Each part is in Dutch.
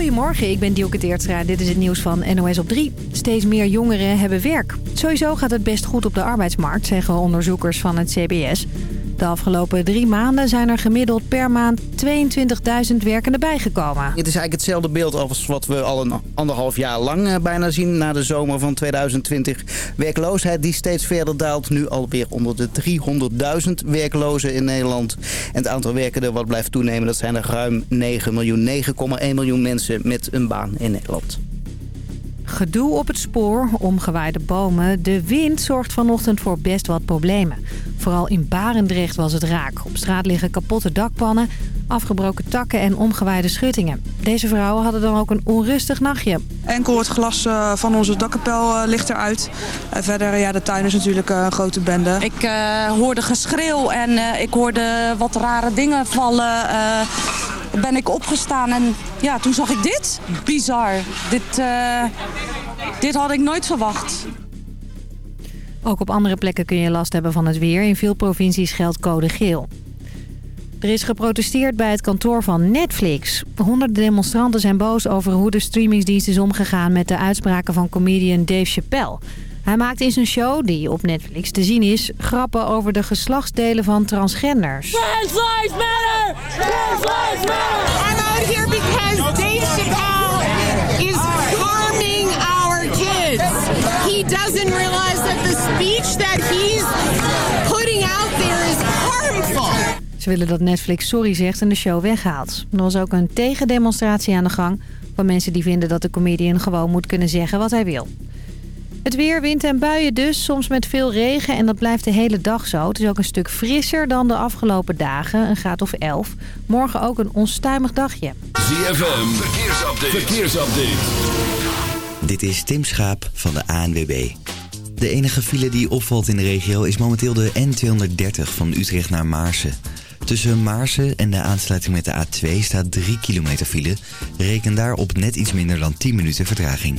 Goedemorgen, ik ben Dielke Teertstra. Dit is het nieuws van NOS op 3. Steeds meer jongeren hebben werk. Sowieso gaat het best goed op de arbeidsmarkt, zeggen onderzoekers van het CBS. De afgelopen drie maanden zijn er gemiddeld per maand 22.000 werkenden bijgekomen. Het is eigenlijk hetzelfde beeld als wat we al een anderhalf jaar lang eh, bijna zien na de zomer van 2020. Werkloosheid die steeds verder daalt, nu alweer onder de 300.000 werklozen in Nederland. En het aantal werkenden wat blijft toenemen, dat zijn er ruim 9 miljoen, 9,1 miljoen mensen met een baan in Nederland. Gedoe op het spoor, omgewaaide bomen. De wind zorgt vanochtend voor best wat problemen. Vooral in Barendrecht was het raak. Op straat liggen kapotte dakpannen, afgebroken takken en omgewaaide schuttingen. Deze vrouwen hadden dan ook een onrustig nachtje. Enkel het glas eh, van onze dakkapel eh, ligt eruit. En verder, ja, de tuin is natuurlijk eh, een grote bende. Ik hoorde geschreeuw en ik hoorde wat rare dingen vallen ben ik opgestaan en ja, toen zag ik dit. Bizar. Dit, uh, dit had ik nooit verwacht. Ook op andere plekken kun je last hebben van het weer. In veel provincies geldt code geel. Er is geprotesteerd bij het kantoor van Netflix. Honderden demonstranten zijn boos over hoe de streamingsdienst is omgegaan... met de uitspraken van comedian Dave Chappelle... Hij maakt in zijn show, die op Netflix te zien is, grappen over de geslachtsdelen van transgenders. Trans lives matter! Trans lives matter! I'm out here because Dave Chappelle is harming our kids. He doesn't realize that the speech that he's putting out there is harmful. Ze willen dat Netflix sorry zegt en de show weghaalt. Er was ook een tegendemonstratie aan de gang... van mensen die vinden dat de comedian gewoon moet kunnen zeggen wat hij wil. Het weer, wind en buien dus, soms met veel regen en dat blijft de hele dag zo. Het is ook een stuk frisser dan de afgelopen dagen, een graad of 11. Morgen ook een onstuimig dagje. ZFM, verkeersupdate. verkeersupdate. Dit is Tim Schaap van de ANWB. De enige file die opvalt in de regio is momenteel de N230 van Utrecht naar Maarsen. Tussen Maarsen en de aansluiting met de A2 staat 3 kilometer file. Reken daar op net iets minder dan 10 minuten vertraging.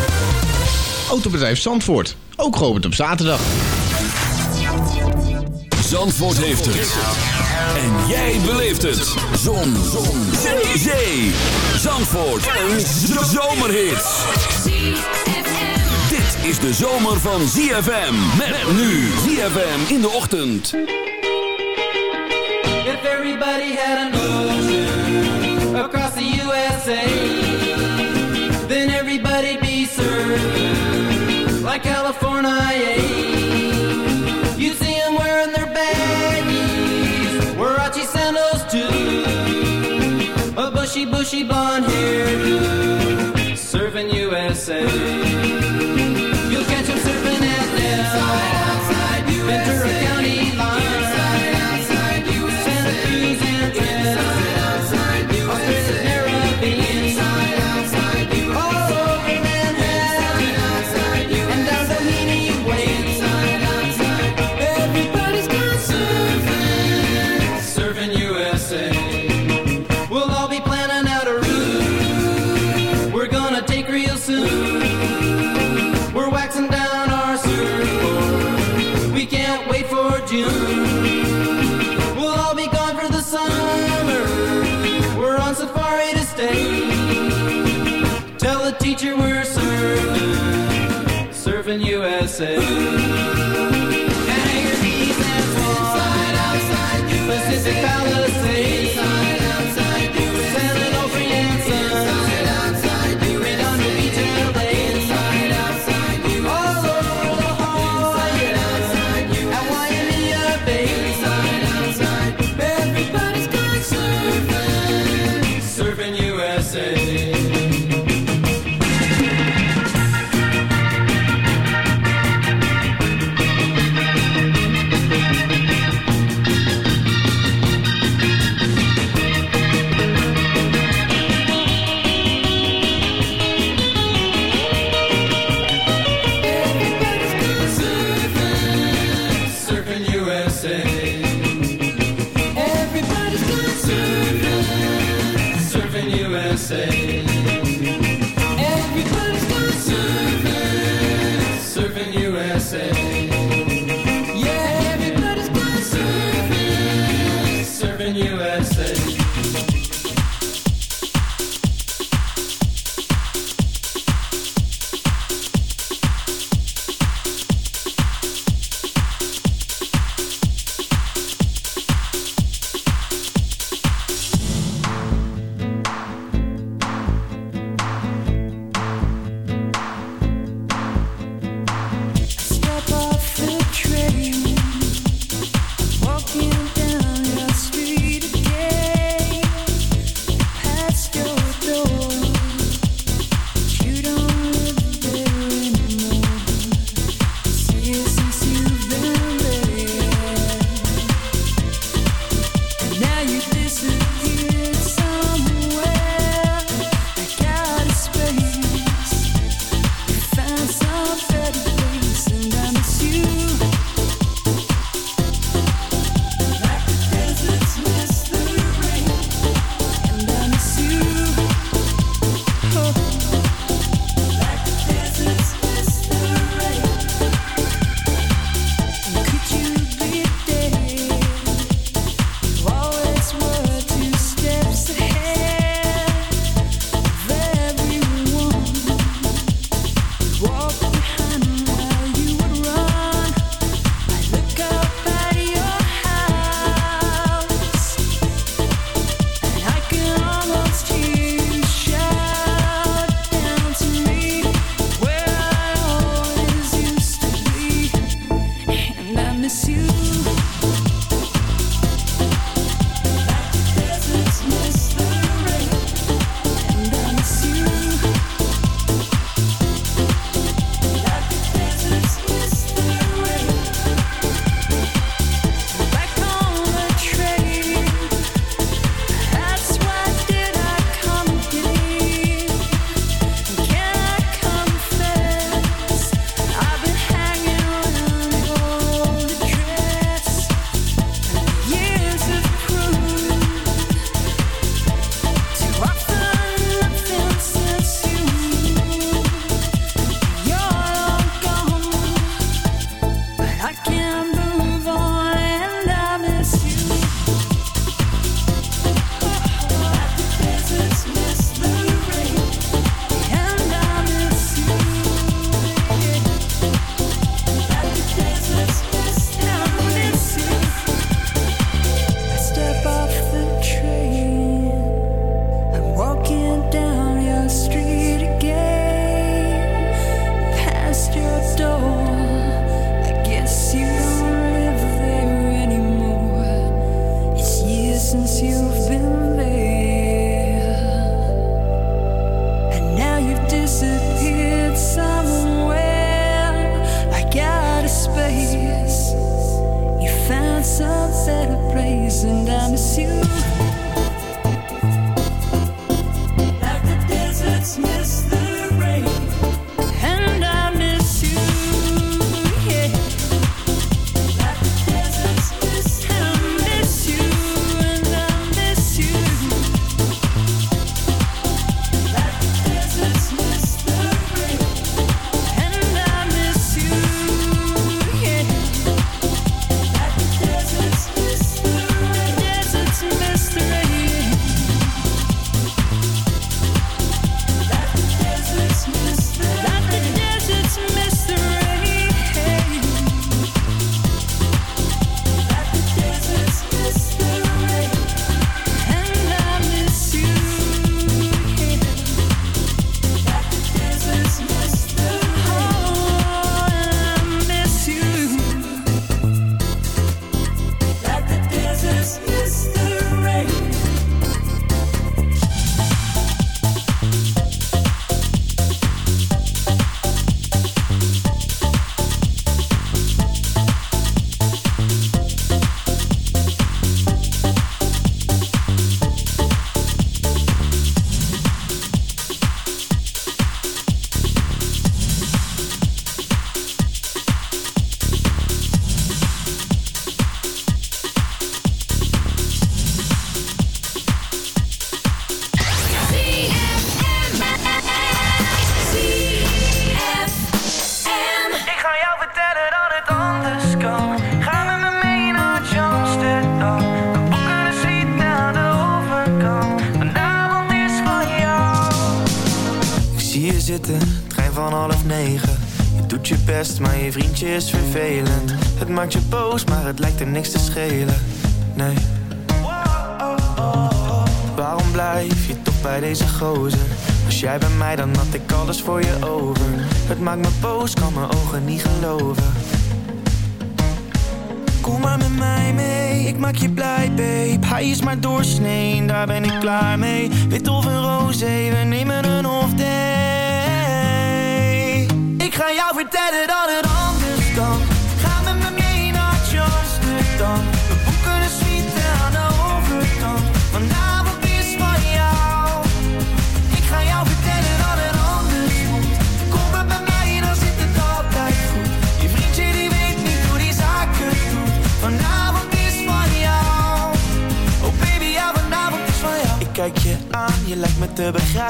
Autobedrijf Zandvoort. Ook geopend op zaterdag. Zandvoort heeft het. En jij beleeft het. Zon. Zon. Zee. Zee. Zandvoort. Een zomerhit. Dit is de zomer van ZFM. Met nu ZFM in de ochtend. If everybody had an ocean across the USA, California. You see them wearing their baggies, Warachi sandals too, a bushy, bushy blonde hairdo, serving USA.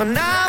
for now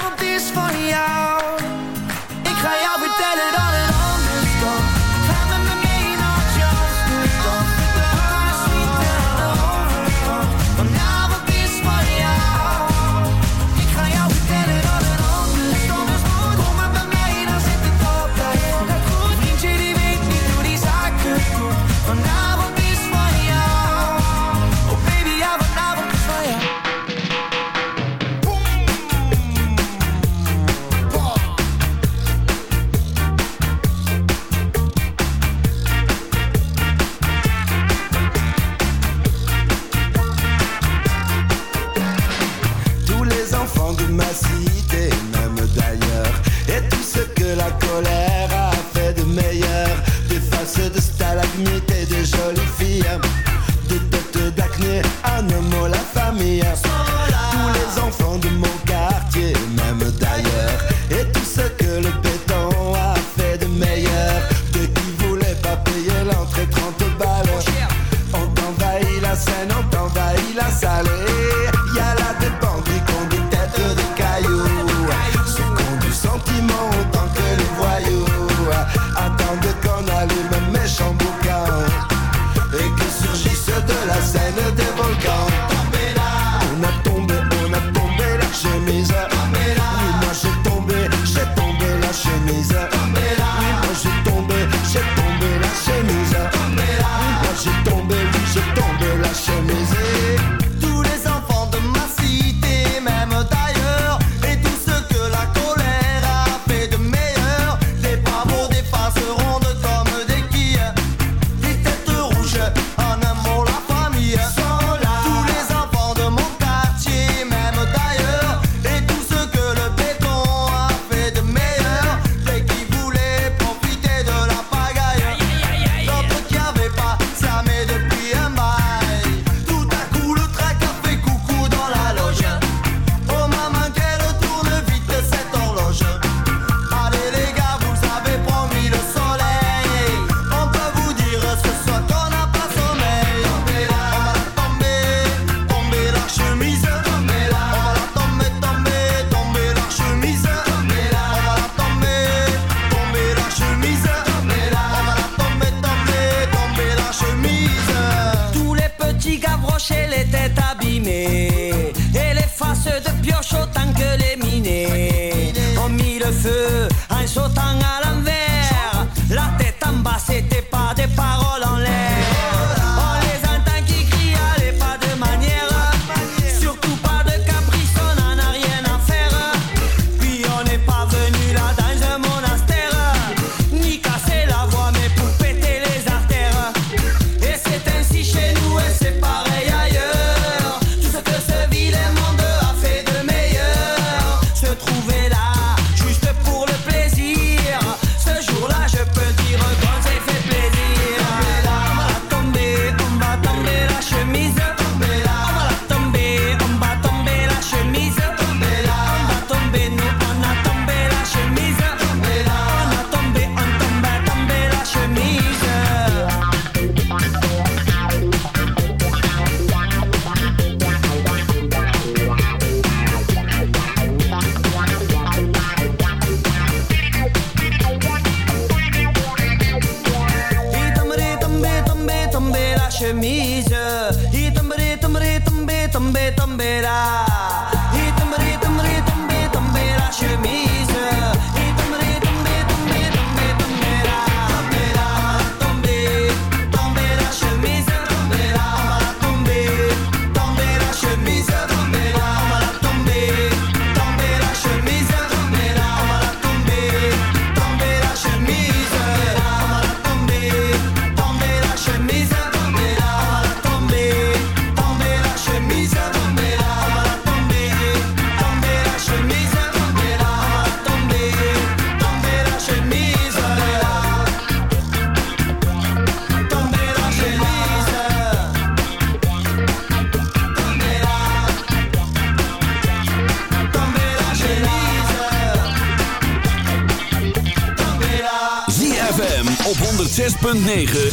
106.9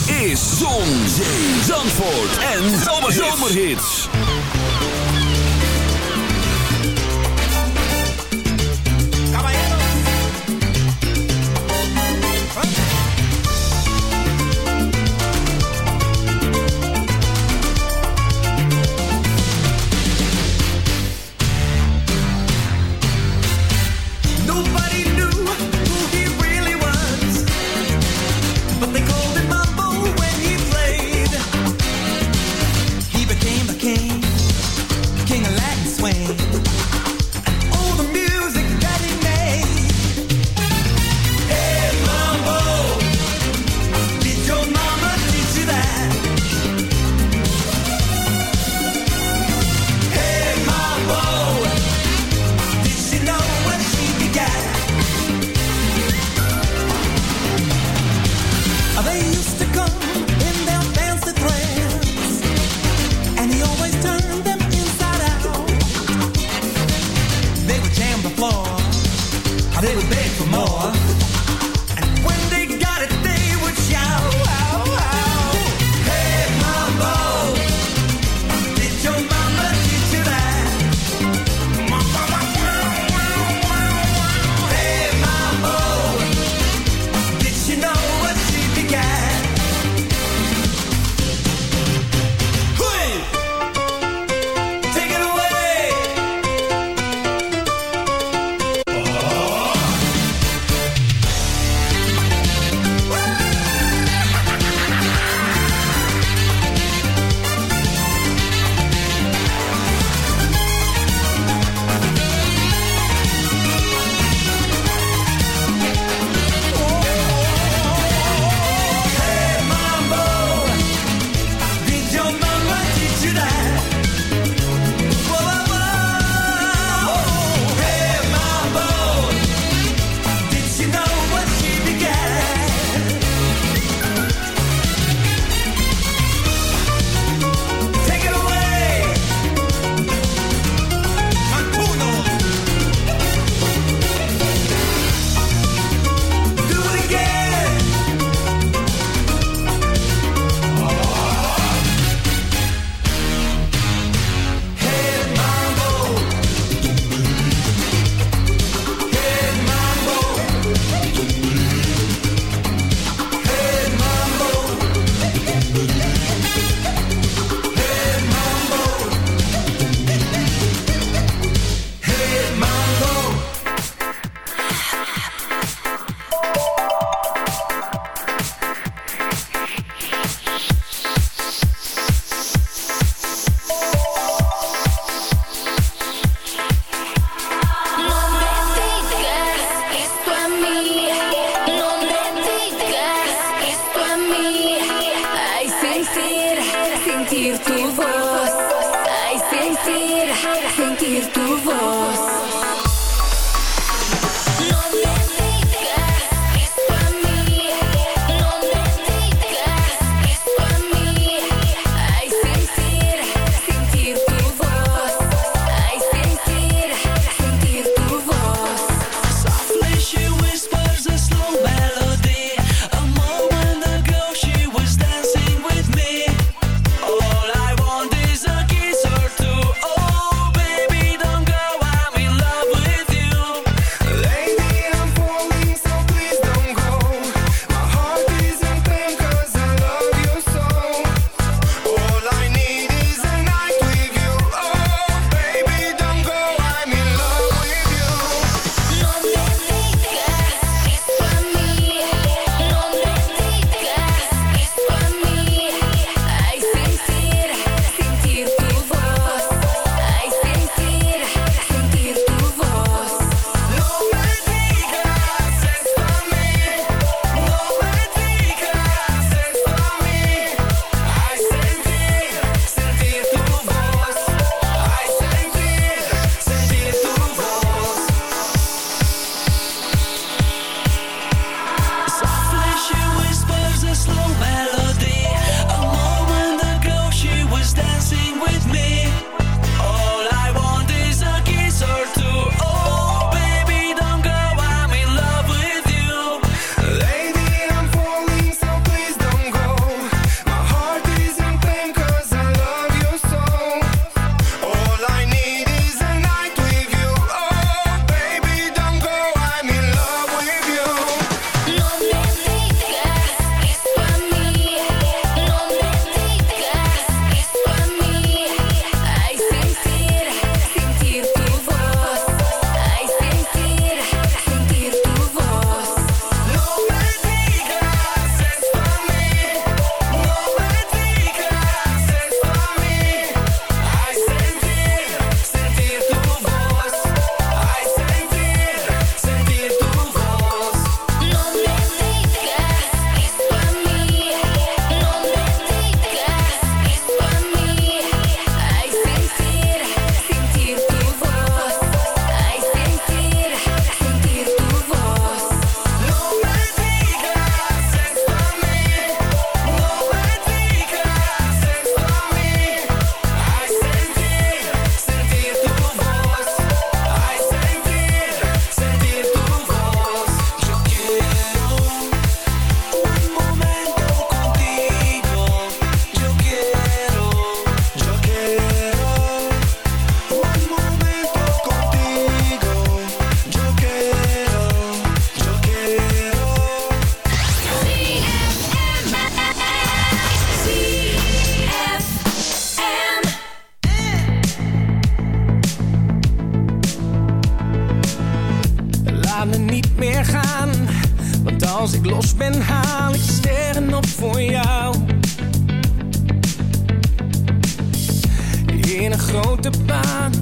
grote baan,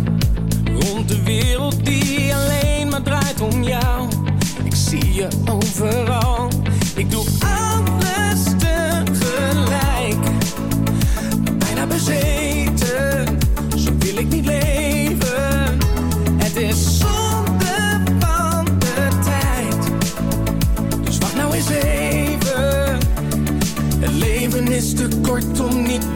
rond de wereld die alleen maar draait om jou. Ik zie je overal, ik doe alles tegelijk. Bijna bezeten, zo wil ik niet leven. Het is zonde van de tijd. Dus wacht nou eens even. Het leven is te kort om niet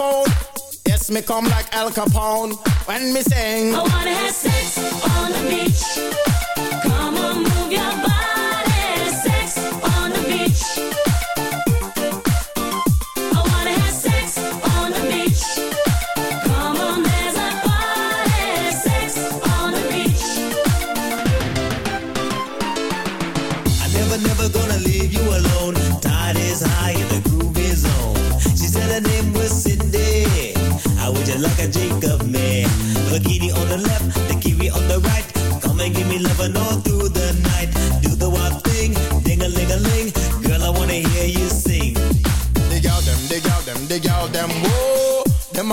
Yes, me come like Al Capone when me sing. I wanna have sex.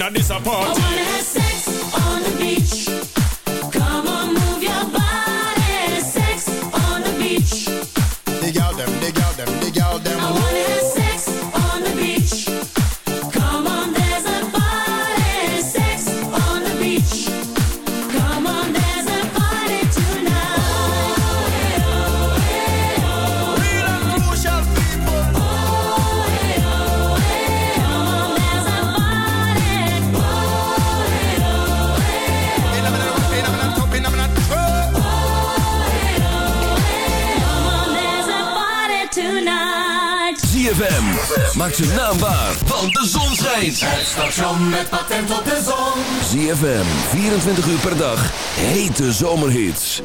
inna this I 24 uur per dag. Hete zomerhits.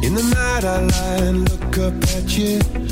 In the night I look up at you.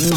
zandvoort en